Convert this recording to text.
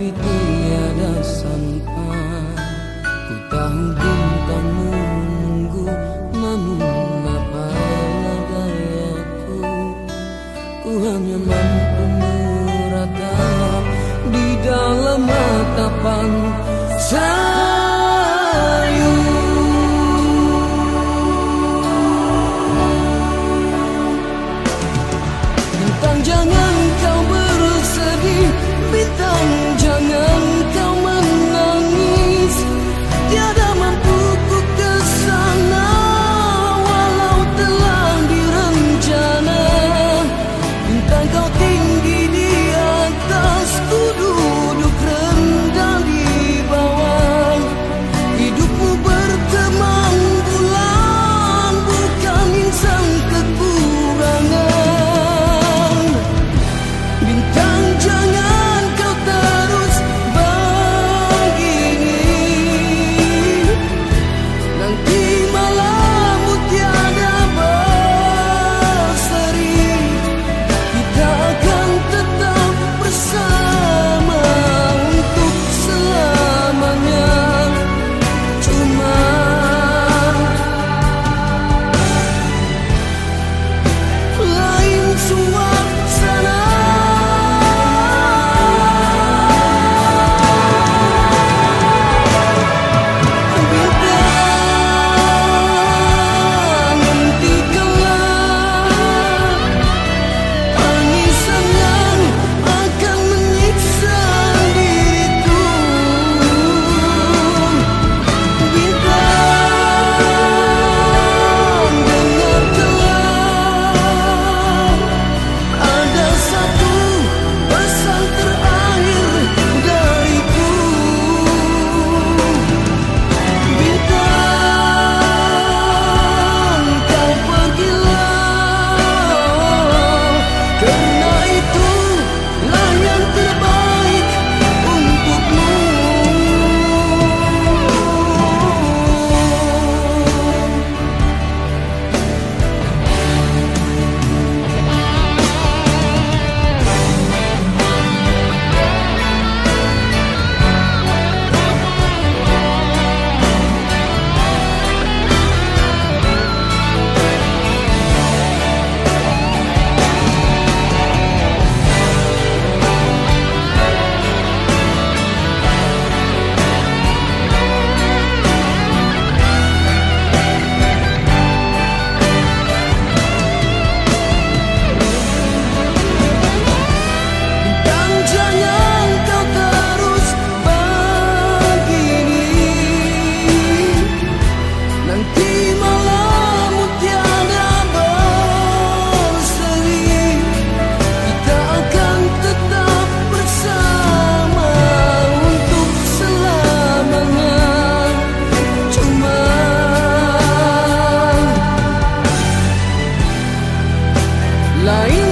Tetapi tiada sampai Ku tahu bintang menunggu Namun apa dayaku Ku hanya mampu meratap Di dalam matapan Hanya engkau la